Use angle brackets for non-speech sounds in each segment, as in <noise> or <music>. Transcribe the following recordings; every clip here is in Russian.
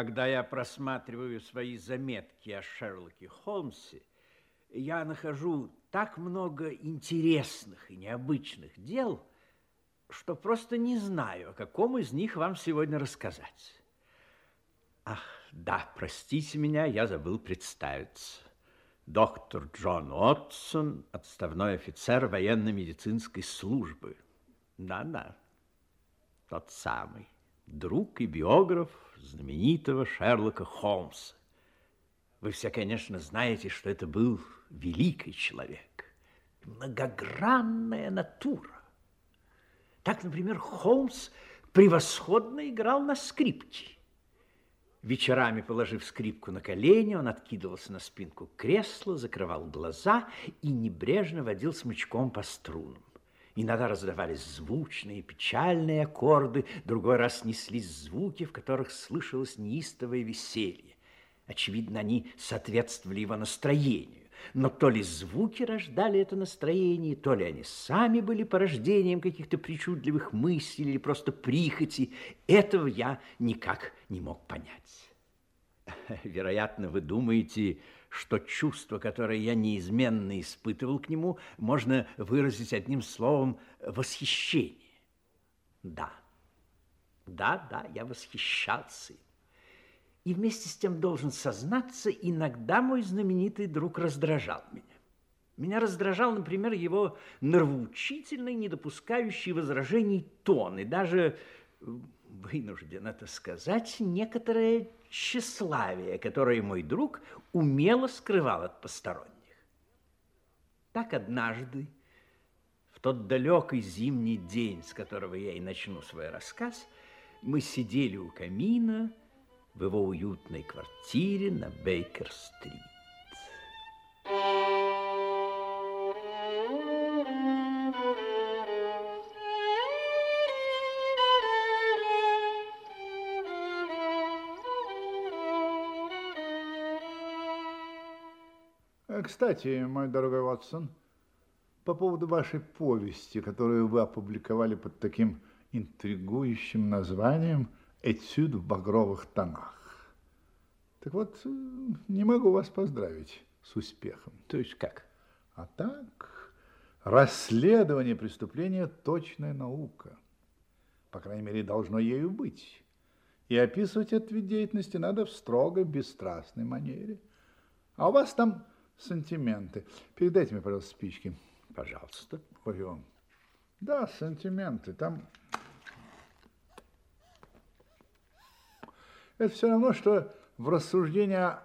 Когда я просматриваю свои заметки о Шерлоке Холмсе, я нахожу так много интересных и необычных дел, что просто не знаю, о каком из них вам сегодня рассказать. Ах, да, простите меня, я забыл представиться. Доктор Джон Отсон, отставной офицер военно-медицинской службы. Да-да, тот самый, друг и биограф знаменитого Шерлока Холмса. Вы все, конечно, знаете, что это был великий человек, многогранная натура. Так, например, Холмс превосходно играл на скрипке. Вечерами, положив скрипку на колени, он откидывался на спинку кресла, закрывал глаза и небрежно водил смычком по струнам. Иногда раздавались звучные, печальные аккорды, другой раз неслись звуки, в которых слышалось неистовое веселье. Очевидно, они соответствовали его настроению. Но то ли звуки рождали это настроение, то ли они сами были порождением каких-то причудливых мыслей или просто прихоти, этого я никак не мог понять. <laughs> Вероятно, вы думаете, что чувство, которое я неизменно испытывал к нему, можно выразить одним словом восхищение. Да, да, да, я восхищался им. И вместе с тем должен сознаться, иногда мой знаменитый друг раздражал меня. Меня раздражал, например, его нравоучительный, не допускающий возражений тон, и даже, вынужден это сказать, некоторое тщеславие, которое мой друг умело скрывал от посторонних. Так однажды, в тот далекий зимний день, с которого я и начну свой рассказ, мы сидели у камина, в его уютной квартире на Бейкер-стрит. Кстати, мой дорогой Ватсон, по поводу вашей повести, которую вы опубликовали под таким интригующим названием – этюд в багровых тонах. Так вот, не могу вас поздравить с успехом. То есть как? А так, расследование преступления – точная наука. По крайней мере, должно ею быть. И описывать этот вид деятельности надо в строго бесстрастной манере. А у вас там сантименты. Передайте мне, пожалуйста, спички. Пожалуйста. Ой, да, сантименты. Там Это все равно, что в рассуждение о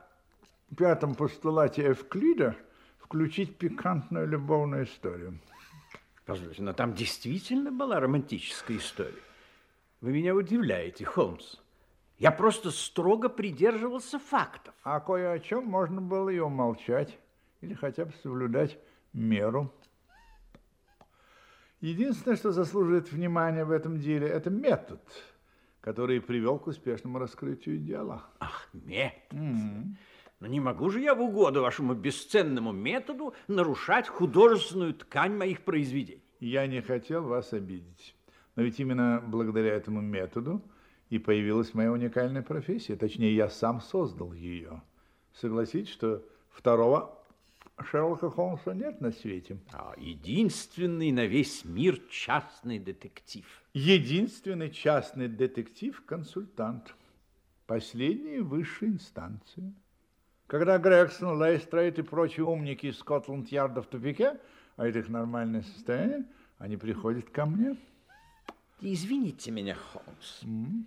пятом постулате Эвклида включить пикантную любовную историю. Позвольте, но там действительно была романтическая история. Вы меня удивляете, Холмс. Я просто строго придерживался фактов. А кое о чем можно было и умолчать, или хотя бы соблюдать меру. Единственное, что заслуживает внимания в этом деле, это метод – который привел к успешному раскрытию дела. Ах, метод. Mm-hmm. Но не могу же я в угоду вашему бесценному методу нарушать художественную ткань моих произведений. Я не хотел вас обидеть. Но ведь именно благодаря этому методу и появилась моя уникальная профессия. Точнее, я сам создал ее. Согласитесь, что второго Шерлока Холмса нет на свете. Я единственный на весь мир частный детектив. Единственный частный детектив-консультант. Последняя высшая инстанция. Когда Грегсон, Лестрейд и прочие умники из Скотланд-Ярда в тупике, а это их нормальное состояние, они приходят ко мне. Извините меня, Холмс, mm?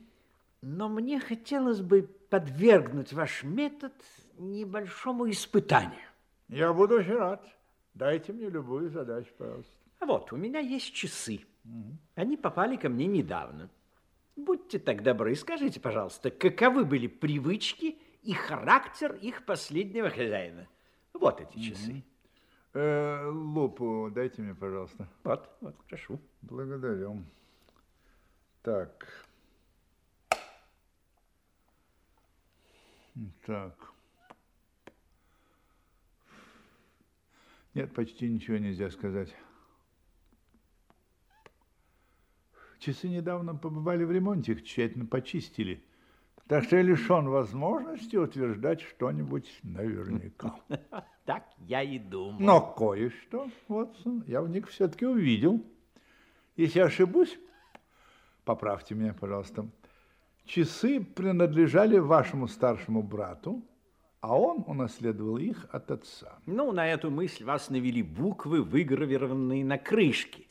но мне хотелось бы подвергнуть ваш метод небольшому испытанию. Я буду очень рад. Дайте мне любую задачу, пожалуйста. А вот, у меня есть часы. Угу. Они попали ко мне недавно. Будьте так добры, скажите, пожалуйста, каковы были привычки и характер их последнего хозяина? Вот эти часы. Угу. Э, лупу дайте мне, пожалуйста. Вот, вот, прошу. Благодарю. Так. Так. Нет, почти ничего нельзя сказать. Часы недавно побывали в ремонте, их тщательно почистили. Так что я лишен возможности утверждать что-нибудь наверняка. <laughs> Так я и думал. Но кое-что, Вотсон, я в них все-таки увидел. Если ошибусь, поправьте меня, пожалуйста. Часы принадлежали вашему старшему брату, а он унаследовал их от отца. Ну, на эту мысль вас навели буквы, выгравированные на крышке.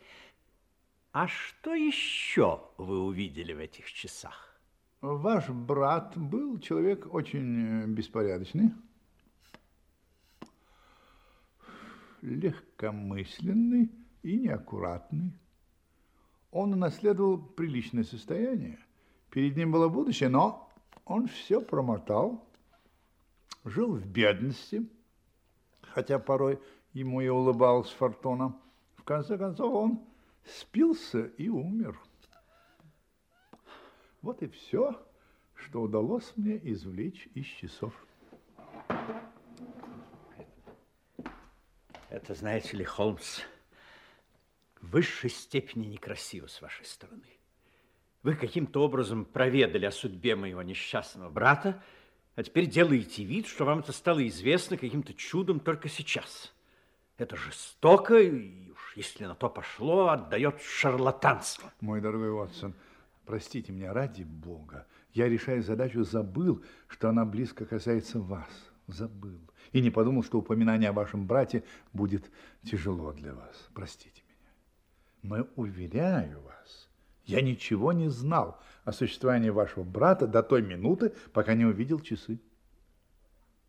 А что еще вы увидели в этих часах? Ваш брат был человек очень э, беспорядочный, легкомысленный и неаккуратный. Он унаследовал приличное состояние. Перед ним было будущее, но он все промотал, жил в бедности, хотя порой ему и улыбалась фортуна. В конце концов, он спился и умер. Вот и все, что удалось мне извлечь из часов. Это, знаете ли, Холмс, в высшей степени некрасиво с вашей стороны. Вы каким-то образом проведали о судьбе моего несчастного брата, а теперь делаете вид, что вам это стало известно каким-то чудом только сейчас. Это жестоко, и уж если на то пошло, отдает шарлатанство. Мой дорогой Уотсон, простите меня, ради Бога. Я, решая задачу, забыл, что она близко касается вас. Забыл. И не подумал, что упоминание о вашем брате будет тяжело для вас. Простите меня. Но уверяю вас, я ничего не знал о существовании вашего брата до той минуты, пока не увидел часы.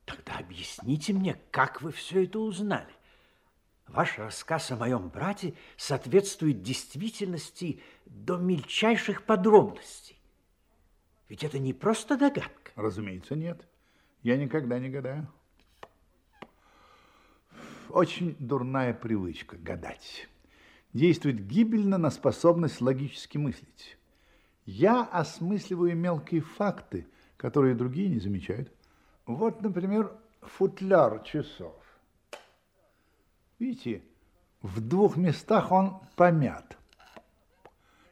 Тогда объясните мне, как вы все это узнали? Ваш рассказ о моем брате соответствует действительности до мельчайших подробностей. Ведь это не просто догадка. Разумеется, нет. Я никогда не гадаю. Очень дурная привычка гадать. Действует гибельно на способность логически мыслить. Я осмысливаю мелкие факты, которые другие не замечают. Вот, например, футляр часов. Видите, в двух местах он помят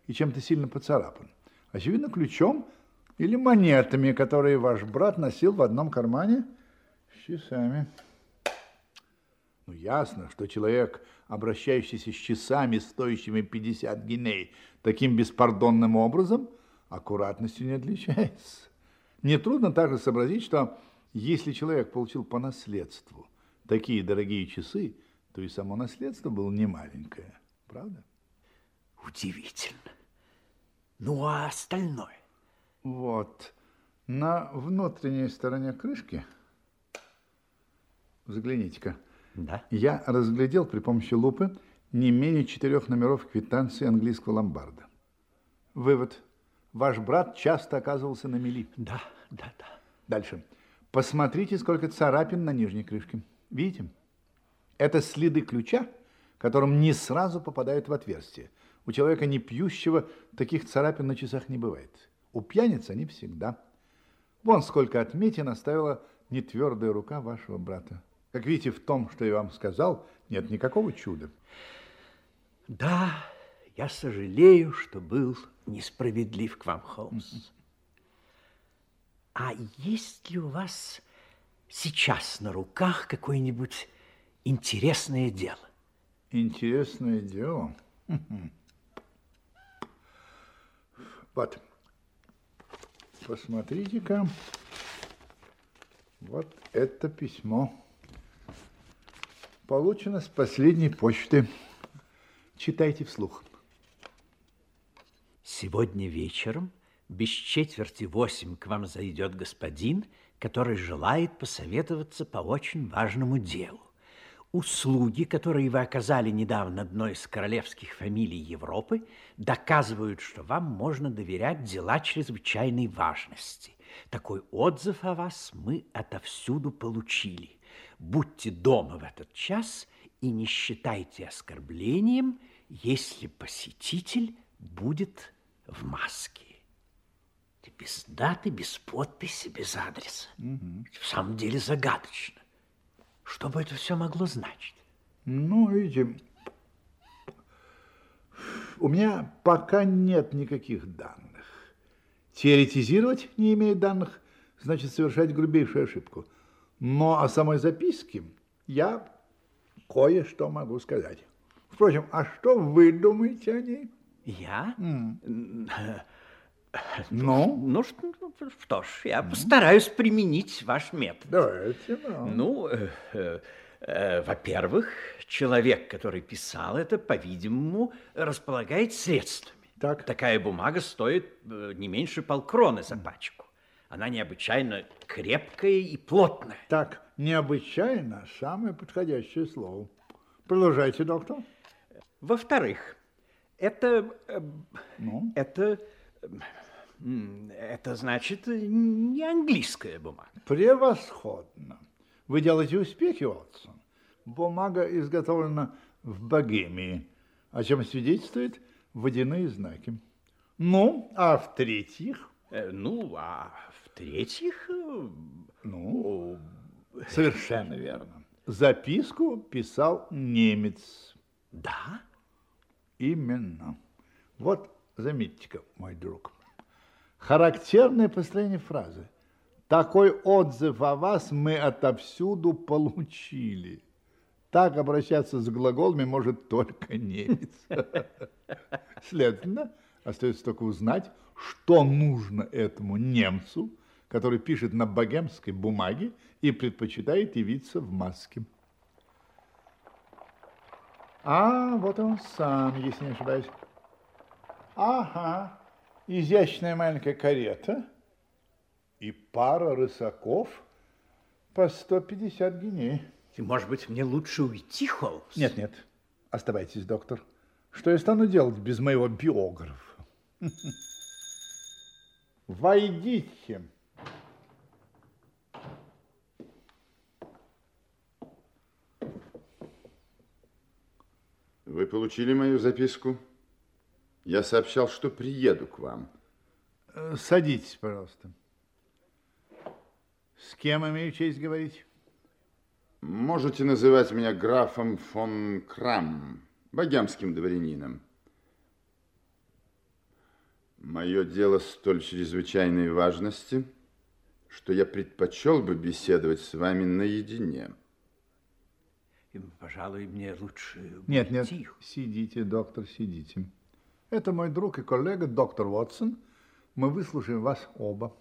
и чем-то сильно поцарапан. Очевидно, ключом или монетами, которые ваш брат носил в одном кармане с часами. Ну, ясно, что человек, обращающийся с часами, стоящими 50 гиней, таким беспардонным образом, аккуратностью не отличается. Нетрудно также сообразить, что если человек получил по наследству такие дорогие часы, то и само наследство было немаленькое. Правда? Удивительно. Ну, а остальное? Вот. На внутренней стороне крышки, взгляните-ка, да? я разглядел при помощи лупы не менее четырех номеров квитанции английского ломбарда. Вывод. Ваш брат часто оказывался на мели. Да, да, да. Дальше. Посмотрите, сколько царапин на нижней крышке. Видите? Это следы ключа, которым не сразу попадают в отверстие. У человека не пьющего таких царапин на часах не бывает. У пьяниц они всегда. Вон сколько отметин оставила нетвердая рука вашего брата. Как видите, в том, что я вам сказал, нет никакого чуда. Да, я сожалею, что был несправедлив к вам, Холмс. А есть ли у вас сейчас на руках какое-нибудь интересное дело. Интересное дело? Вот, посмотрите-ка, вот это письмо. Получено с последней почты. Читайте вслух. Сегодня вечером без четверти восемь к вам зайдет господин, который желает посоветоваться по очень важному делу услуги, которые вы оказали недавно одной из королевских фамилий Европы, доказывают, что вам можно доверять дела чрезвычайной важности. Такой отзыв о вас мы отовсюду получили. Будьте дома в этот час и не считайте оскорблением, если посетитель будет в маске. Без даты, без подписи, без адреса. Угу. В самом деле загадочно. Что бы это все могло значить? Ну, видите, у меня пока нет никаких данных. Теоретизировать, не имея данных, значит совершать грубейшую ошибку. Но о самой записке я кое-что могу сказать. Впрочем, а что вы думаете о ней? Я? Ну, ну что, ну, что ж, я постараюсь применить ваш метод. Давайте, ну. Ну, э, э, э, во-первых, человек, который писал это, по-видимому, располагает средствами. Так. Такая бумага стоит э, не меньше полкроны за пачку. Она необычайно крепкая и плотная. Так, необычайно самое подходящее слово. Продолжайте, доктор. Во-вторых, это, э, Ну? это, это значит э, не английская бумага. Превосходно. Вы делаете успехи, Уотсон. Бумага изготовлена в Богемии, о чем свидетельствуют водяные знаки. Ну, а в-третьих, Э, Ну, а в-третьих, э, ну, совершенно верно. Записку писал немец. да, Именно. Вот, заметьте-ка, мой друг. Характерное построение фразы. Такой отзыв о вас мы отовсюду получили. Так обращаться с глаголами может только немец. Следовательно, остается только узнать, что нужно этому немцу, который пишет на богемской бумаге и предпочитает явиться в маске. А, вот он сам, если не ошибаюсь. Ага, изящная маленькая карета и пара рысаков по 150 может быть, мне лучше уйти, Холмс? Нет, нет, оставайтесь, доктор. Что я стану делать без моего биографа? <laughs> Войдите. Вы получили мою записку? Я сообщал, что приеду к вам. Э, Садитесь, пожалуйста. С кем имею честь говорить? Можете называть меня графом фон Крам, богемским дворянином. Мое дело столь чрезвычайной важности, что я предпочел бы беседовать с вами наедине. И, Пожалуй, мне лучше Нет, нет, сидите, доктор, сидите. Это мой друг и коллега, доктор Уотсон. Мы выслушаем вас оба.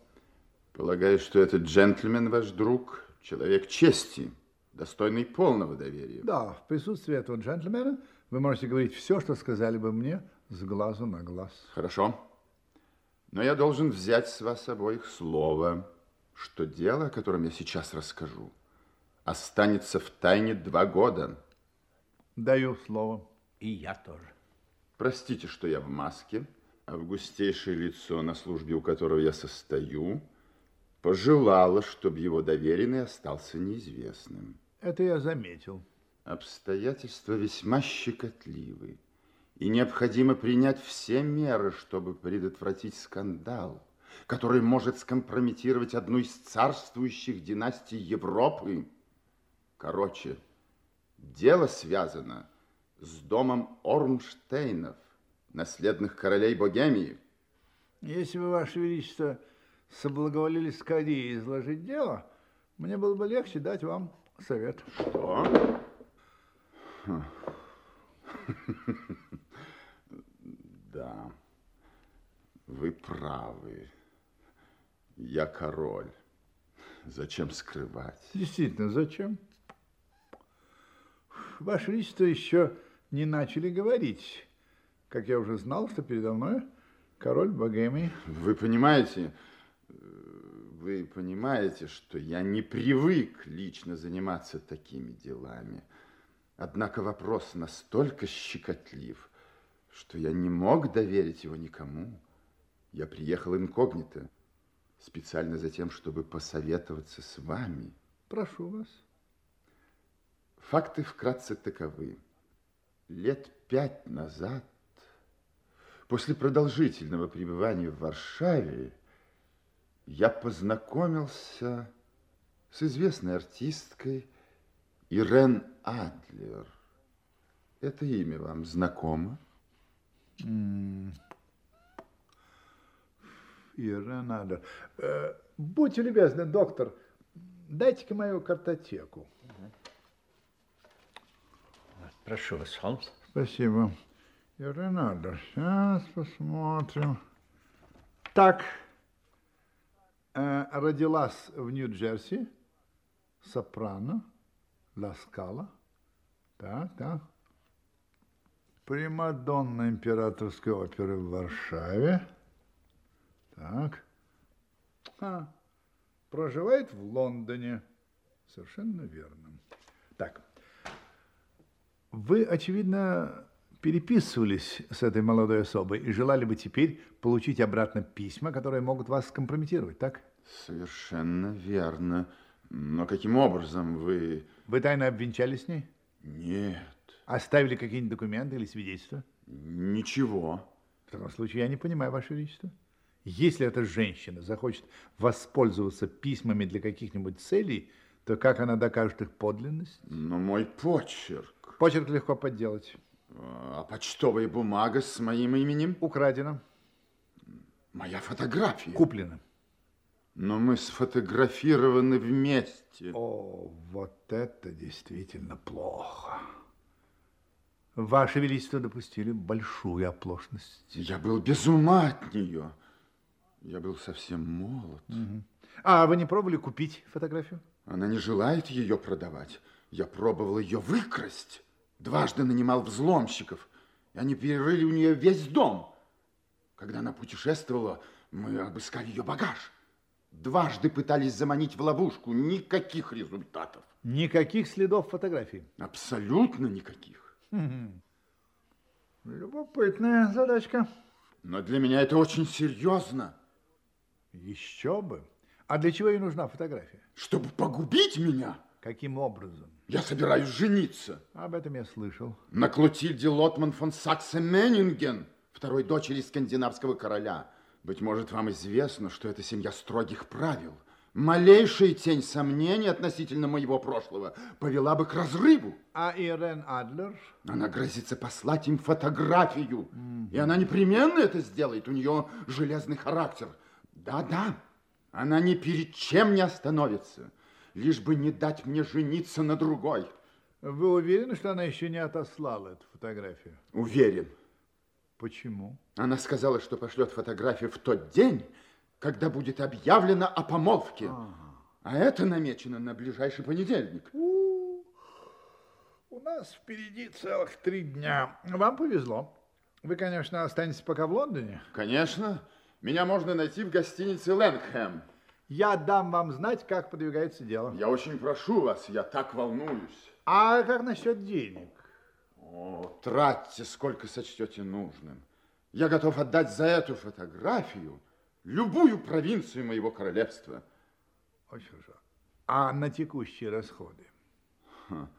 Полагаю, что этот джентльмен ваш друг, человек чести, достойный полного доверия. Да, в присутствии этого джентльмена вы можете говорить все, что сказали бы мне с глазу на глаз. Хорошо. Но я должен взять с вас обоих слово, что дело, о котором я сейчас расскажу, останется в тайне два года. Даю слово. И я тоже. Простите, что я в маске, августейшее лицо, на службе у которого я состою, пожелало, чтобы его доверенный остался неизвестным. Это я заметил. Обстоятельства весьма щекотливы, и необходимо принять все меры, чтобы предотвратить скандал, который может скомпрометировать одну из царствующих династий Европы. Короче, дело связано с домом Ормштейнов, наследных королей Богемии. Если бы, Ваше Величество, соблаговолили скорее изложить дело, мне было бы легче дать вам совет. Что? <laughs> Да, вы правы. Я король. Зачем скрывать? Действительно, зачем? Ваше Величество еще не начали говорить, как я уже знал, что передо мной король Богемии. Вы понимаете, вы понимаете, что я не привык лично заниматься такими делами. Однако вопрос настолько щекотлив, что я не мог доверить его никому. Я приехал инкогнито, специально за тем, чтобы посоветоваться с вами. Прошу вас. Факты вкратце таковы. Лет пять назад, после продолжительного пребывания в Варшаве, я познакомился с известной артисткой Ирен Адлер. Это имя вам знакомо? Ирен Адлер. Э, будьте любезны, доктор, дайте-ка мою картотеку. Прошу вас, Холмс. Спасибо. Ирен Адлер, сейчас посмотрим. Так, родилась в Нью-Джерси, сопрано, Ла Скала. Так, так. Примадонна императорской оперы в Варшаве. Так. А, проживает в Лондоне. Совершенно верно. Так. Вы, очевидно, переписывались с этой молодой особой и желали бы теперь получить обратно письма, которые могут вас скомпрометировать, так? Совершенно верно. Но каким образом вы... Вы тайно обвенчались с ней? Нет. Оставили какие-нибудь документы или свидетельства? Ничего. В таком случае я не понимаю, Ваше Величество. Если эта женщина захочет воспользоваться письмами для каких-нибудь целей, то как она докажет их подлинность? Но мой почерк... Почерк легко подделать. А почтовая бумага с моим именем? Украдена. Моя фотография? Куплена. Но мы сфотографированы вместе. О, вот это действительно плохо. Ваше Величество допустили большую оплошность. Я был без ума от нее. Я был совсем молод. Угу. А вы не пробовали купить фотографию? Она не желает ее продавать. Я пробовал ее выкрасть. Дважды нанимал взломщиков. И они перерыли у нее весь дом. Когда она путешествовала, мы обыскали ее багаж. Дважды пытались заманить в ловушку. Никаких результатов. Никаких следов фотографии? Абсолютно никаких. Любопытная задачка. Но для меня это очень серьезно. Еще бы. А для чего ей нужна фотография? Чтобы погубить меня. Каким образом? Я собираюсь жениться. Об этом я слышал. На Клотильде Лотман фон Саксе-Меннинген, второй дочери скандинавского короля. Быть может, вам известно, что это семья строгих правил. Малейшая тень сомнений относительно моего прошлого повела бы к разрыву. А Ирен Адлер? Она грозится послать им фотографию. Mm-hmm. И она непременно это сделает. У нее железный характер. Да-да, она ни перед чем не остановится, лишь бы не дать мне жениться на другой. Вы уверены, что она еще не отослала эту фотографию? Уверен. Почему? Она сказала, что пошлет фотографию в тот день, когда будет объявлено о помолвке. Ага. А это намечено на ближайший понедельник. У, у нас впереди целых три дня. Вам повезло. Вы, конечно, останетесь пока в Лондоне. Конечно. Меня можно найти в гостинице Лэнгхэм. Я дам вам знать, как подвигается дело. Я очень прошу вас, я так волнуюсь. А как насчет денег? О, тратьте, сколько сочтете нужным. Я готов отдать за эту фотографию любую провинцию моего королевства. Очень хорошо. А на текущие расходы? Ха.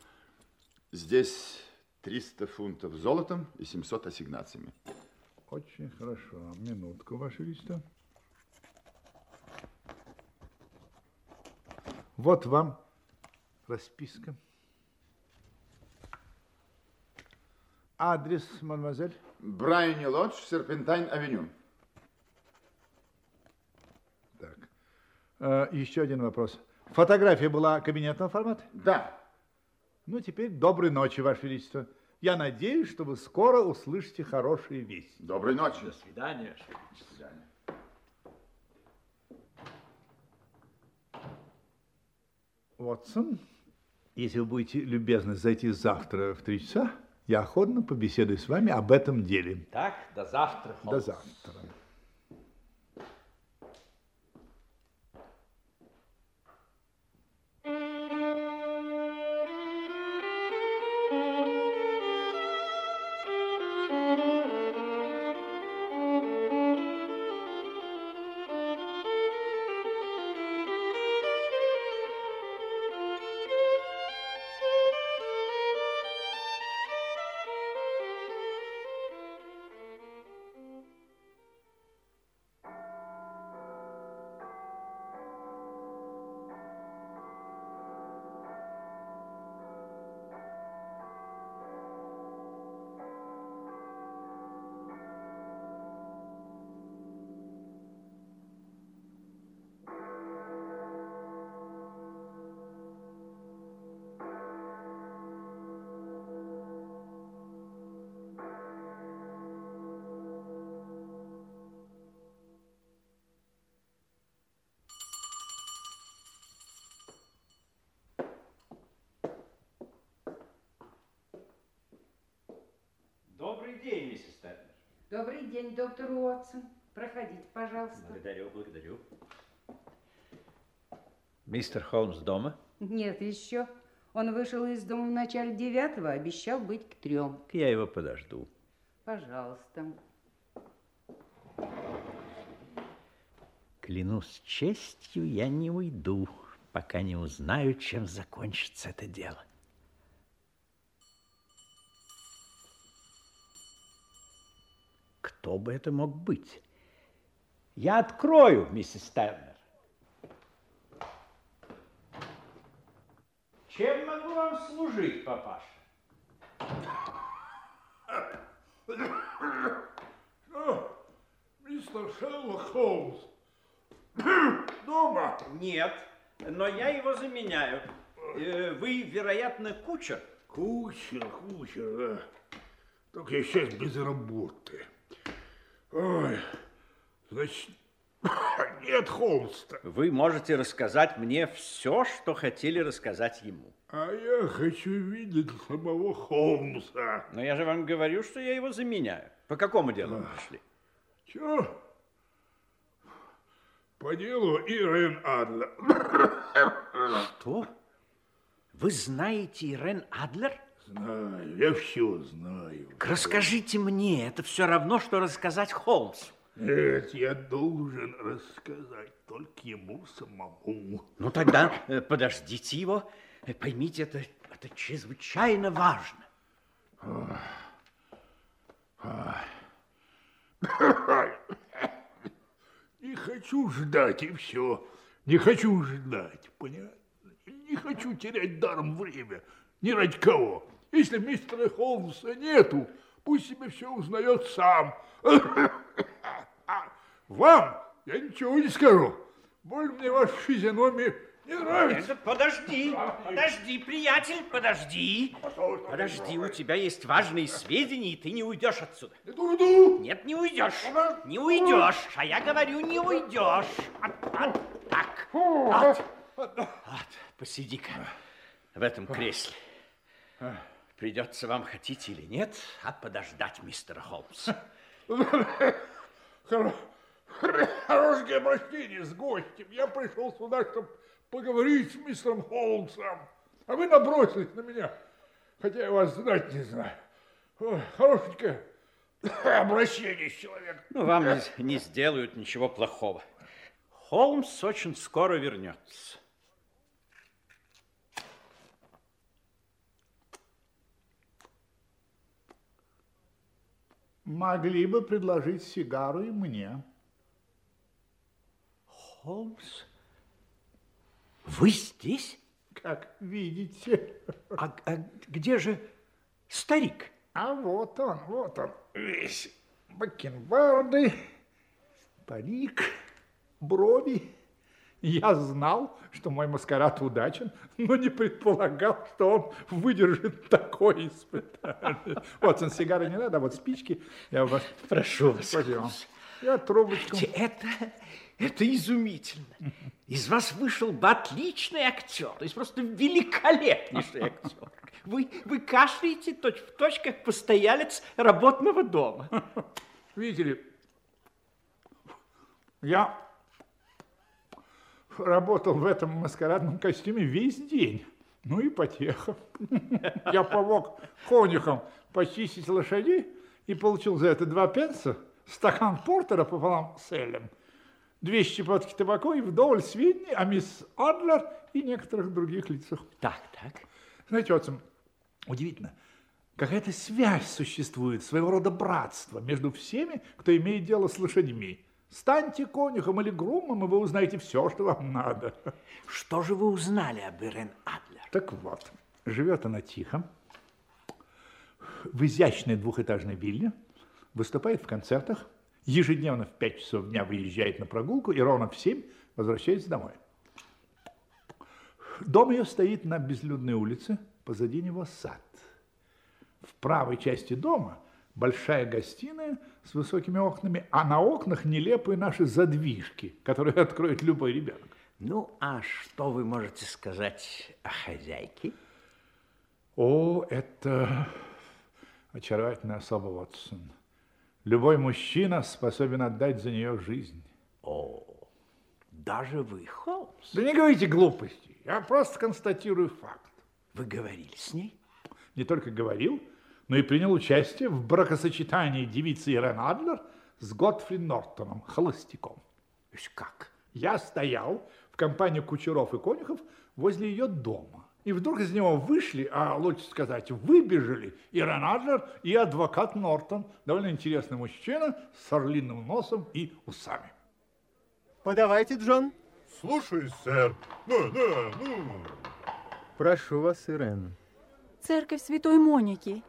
Здесь 300 фунтов золотом и 700 ассигнациями. Очень хорошо. Минутку, Ваше Величество. Вот вам расписка. Адрес, мадемуазель? Брайани Лодж, Серпентайн-авеню. Так. Э, еще один вопрос. Фотография была кабинетного формата? Да. Ну, теперь доброй ночи, Ваше Величество. Я надеюсь, что вы скоро услышите хорошие вести. Доброй ночи. До свидания. До свидания. Вотсон, если вы будете любезны зайти завтра в три часа, я охотно побеседую с вами об этом деле. Так, до завтра. Холмс. До завтра. Миссис Тернер. Добрый день, доктор Уотсон. Проходите, пожалуйста. Благодарю, благодарю. Мистер Холмс дома? Нет, еще. Он вышел из дома в начале девятого, обещал быть к трем. Я его подожду. Пожалуйста. Клянусь честью, я не уйду, пока не узнаю, чем закончится это дело. Кто бы это мог быть? Я открою, миссис Тернер. Чем могу вам служить, папаша? Мистер Шерлок Холмс, дома? Нет, но я его заменяю. Э, Вы, вероятно, кучер? Кучер, кучер, да. Только я сейчас без работы. Ой, значит, <laughs> нет Холмста. Вы можете рассказать мне все, что хотели рассказать ему. А я хочу видеть самого Холмса. Но я же вам говорю, что я его заменяю. По какому делу вы пришли? Чё? По делу Ирен Адлер. Что? Вы знаете Ирен Адлер? Знаю, я все знаю. Расскажите мне, это все равно, что рассказать Холмсу. Нет, я должен рассказать только ему самому. Ну тогда э, подождите его. Э, Поймите, это, это чрезвычайно важно. Не хочу ждать, и все. Не хочу ждать, понятно? Не хочу терять даром время. Ни ради кого. Если мистера Холмса нету, пусть себе все узнает сам. <coughs> Вам я ничего не скажу. Боль мне ваша физиономия не нравится. Это подожди, подожди, приятель, подожди. Подожди, у тебя есть важные сведения, и ты не уйдешь отсюда. Иду, иду. Нет, не уйдешь. Не уйдешь. А я говорю, не уйдешь. Вот, вот так. Вот. Вот, посиди-ка в этом кресле. Придется вам, хотите или нет, а подождать мистера Холмса. Хоро- Хорошее обращение с гостем. Я пришел сюда, чтобы поговорить с мистером Холмсом. А вы набросились на меня, хотя я вас знать не знаю. Хорошенькое обращение с человеком. Ну, вам не сделают ничего плохого. Холмс очень скоро вернется. Могли бы предложить сигару и мне. Холмс? Вы здесь? Как видите. А, а где же старик? А вот он, вот он, весь. Бакенбарды, парик, брови. Я знал, что мой маскарад удачен, но не предполагал, что он выдержит такое испытание. Вот, он сигары не надо, а вот спички. Я вас Прошу вас. пойдем. Я трубочку. Это, это изумительно. Из вас вышел бы отличный актер, то есть просто великолепнейший актер. Вы, вы кашляете точь в точь, как постоялец работного дома. Видите ли, я работал в этом маскарадном костюме весь день. Ну и потеха. <laughs> Я помог конюхам почистить лошадей и получил за это два пенса, стакан портера пополам с элем, две щепотки табаку и вдоволь сведений о мисс Адлер и некоторых других лицах. Так, так. Знаете, Отсон, удивительно, какая-то связь существует, своего рода братство между всеми, кто имеет дело с лошадьми. Станьте конюхом или грумом, и вы узнаете все, что вам надо. Что же вы узнали об Ирен Адлер? Так вот, живет она тихо, в изящной двухэтажной вилле, выступает в концертах, ежедневно в 5 часов дня выезжает на прогулку и ровно в 7 возвращается домой. Дом ее стоит на безлюдной улице, позади него сад. В правой части дома большая гостиная с высокими окнами, а на окнах нелепые наши задвижки, которые <laughs> откроет любой ребенок. Ну, а что вы можете сказать о хозяйке? О, это очаровательная особа, Ватсон. Любой мужчина способен отдать за нее жизнь. О, даже вы, Холмс. Да не говорите глупостей, я просто констатирую факт. Вы говорили с ней? Не только говорил, но и принял участие в бракосочетании девицы Ирен Адлер с Готфри Нортоном, холостяком. То есть как? Я стоял в компании Кучеров и Конюхов возле ее дома. И вдруг из него вышли, а лучше сказать, выбежали Ирен Адлер и адвокат Нортон, довольно интересный мужчина с орлиным носом и усами. Подавайте, Джон. Слушаюсь, сэр. Ну, да, ну. Прошу вас, Ирен. Церковь Святой Моники.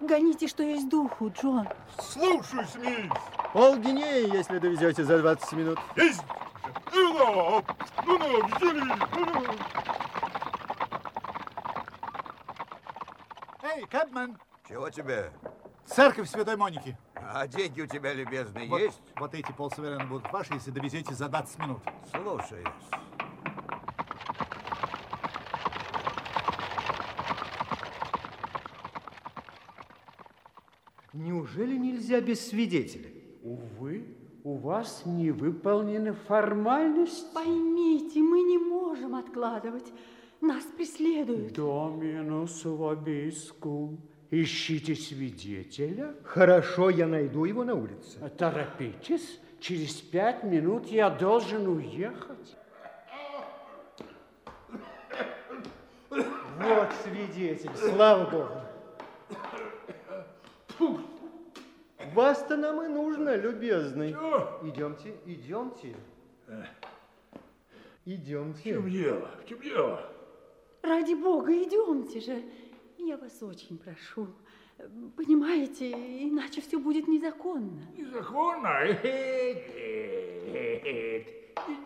Гоните, что есть духу, Джон. Слушаюсь, мисс. Полгинеи, если довезете за 20 минут. Есть. Ну, ну, ну, взяли, ну, ну. Эй, Кэпмен, Чего тебе? церковь Святой Моники. А деньги у тебя, любезный, Вот, есть? вот эти полсуверена будут ваши, если довезете за 20 минут. Слушаюсь. Неужели нельзя без свидетеля? Увы, у вас не выполнены формальности. Поймите, мы не можем откладывать. Нас преследуют. Доминус вобискум. Ищите свидетеля. Хорошо, я найду его на улице. Торопитесь. Через пять минут я должен уехать. Вот свидетель, слава богу. Вас-то нам и нужно, любезный. Идемте, идемте. Идемте. дело? В чем дело? Ради бога, идемте же. Я вас очень прошу. Понимаете, иначе все будет незаконно. Незаконно? Нет,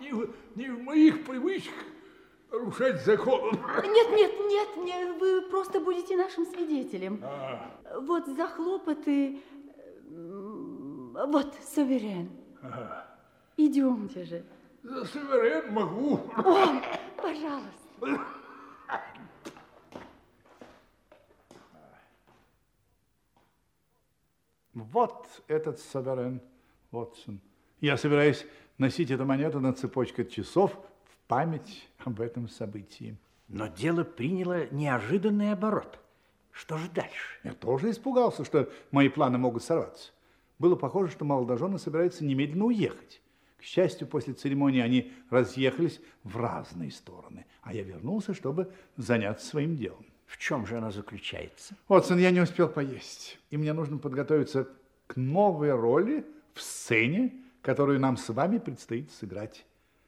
не, в- не в моих привычках нарушать закон. Нет, нет, нет, не- вы просто будете нашим свидетелем. Вот за хлопоты... Вот, суверен. Идемте же. За суверен могу. О, пожалуйста. Вот этот суверен, Вотсон. Я собираюсь носить эту монету на цепочке часов в память об этом событии. Но дело приняло неожиданный оборот. Что же дальше? Я тоже испугался, что мои планы могут сорваться. Было похоже, что молодожены собираются немедленно уехать. К счастью, после церемонии они разъехались в разные стороны, а я вернулся, чтобы заняться своим делом. В чем же она заключается? Отсон, я не успел поесть, и мне нужно подготовиться к новой роли в сцене, которую нам с вами предстоит сыграть.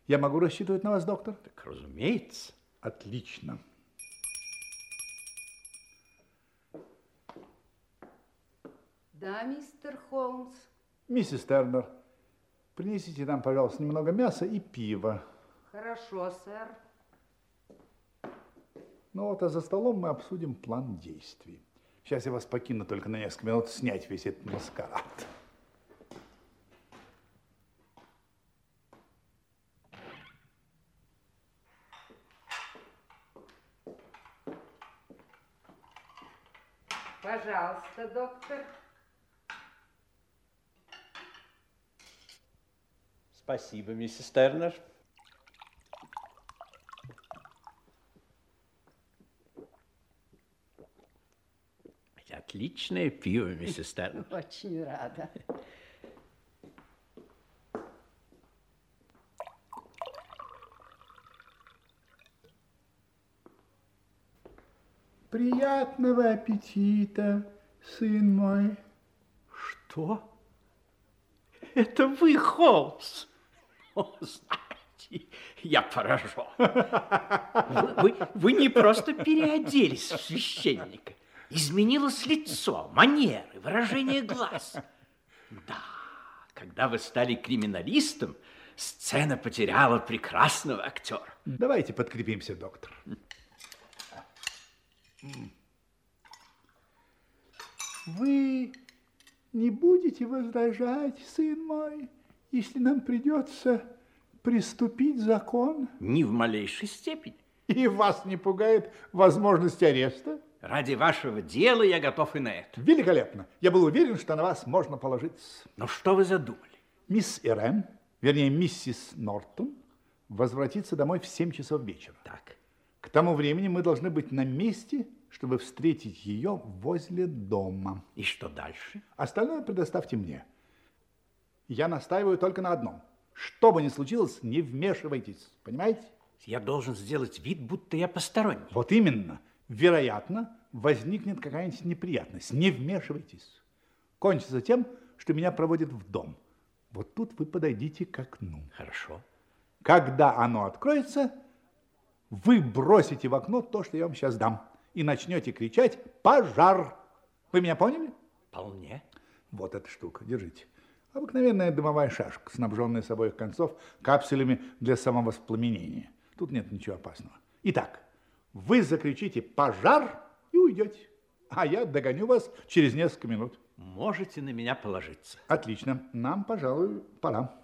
Я могу рассчитывать на вас, доктор? Так, разумеется. Отлично. Да, мистер Холмс. Миссис Тернер, принесите нам, пожалуйста, немного мяса и пива. Хорошо, сэр. Ну вот, а за столом мы обсудим план действий. Сейчас я вас покину только на несколько минут снять весь этот маскарад. Пожалуйста, доктор. Спасибо, миссис Тернер. Отличное пиво, миссис Тернер. <laughs> Очень рада. Приятного аппетита, сын мой. Что? Это вы, Холмс? О, знаете, я поражен. Вы, вы- вы не просто переоделись в священника. Изменилось лицо, манеры, выражение глаз. Да, когда вы стали криминалистом, сцена потеряла прекрасного актера. Давайте подкрепимся, доктор. Вы не будете возражать, сын мой, если нам придется приступить закон? Ни в малейшей степени. И вас не пугает возможность ареста? Ради вашего дела я готов и на это. Великолепно. Я был уверен, что на вас можно положиться. Но что вы задумали? Мисс Ирен, вернее, миссис Нортон, возвратится домой в 7 часов вечера. Так. К тому времени мы должны быть на месте, чтобы встретить ее возле дома. И что дальше? Остальное предоставьте мне. Я настаиваю только на одном. Что бы ни случилось, не вмешивайтесь. Понимаете? Я должен сделать вид, будто я посторонний. Вот именно. Вероятно, возникнет какая-нибудь неприятность. Не вмешивайтесь. Кончится тем, что меня проводят в дом. Вот тут вы подойдите к окну. Хорошо. Когда оно откроется, вы бросите в окно то, что я вам сейчас дам, и начнете кричать «Пожар!». Вы меня поняли? Вполне. Вот эта штука, держите. Обыкновенная дымовая шашка, снабженная с обоих концов капсулями для самовоспламенения. Тут нет ничего опасного. Итак, вы закричите «Пожар!» и уйдете. А я догоню вас через несколько минут. Можете на меня положиться. Отлично. Нам, пожалуй, пора.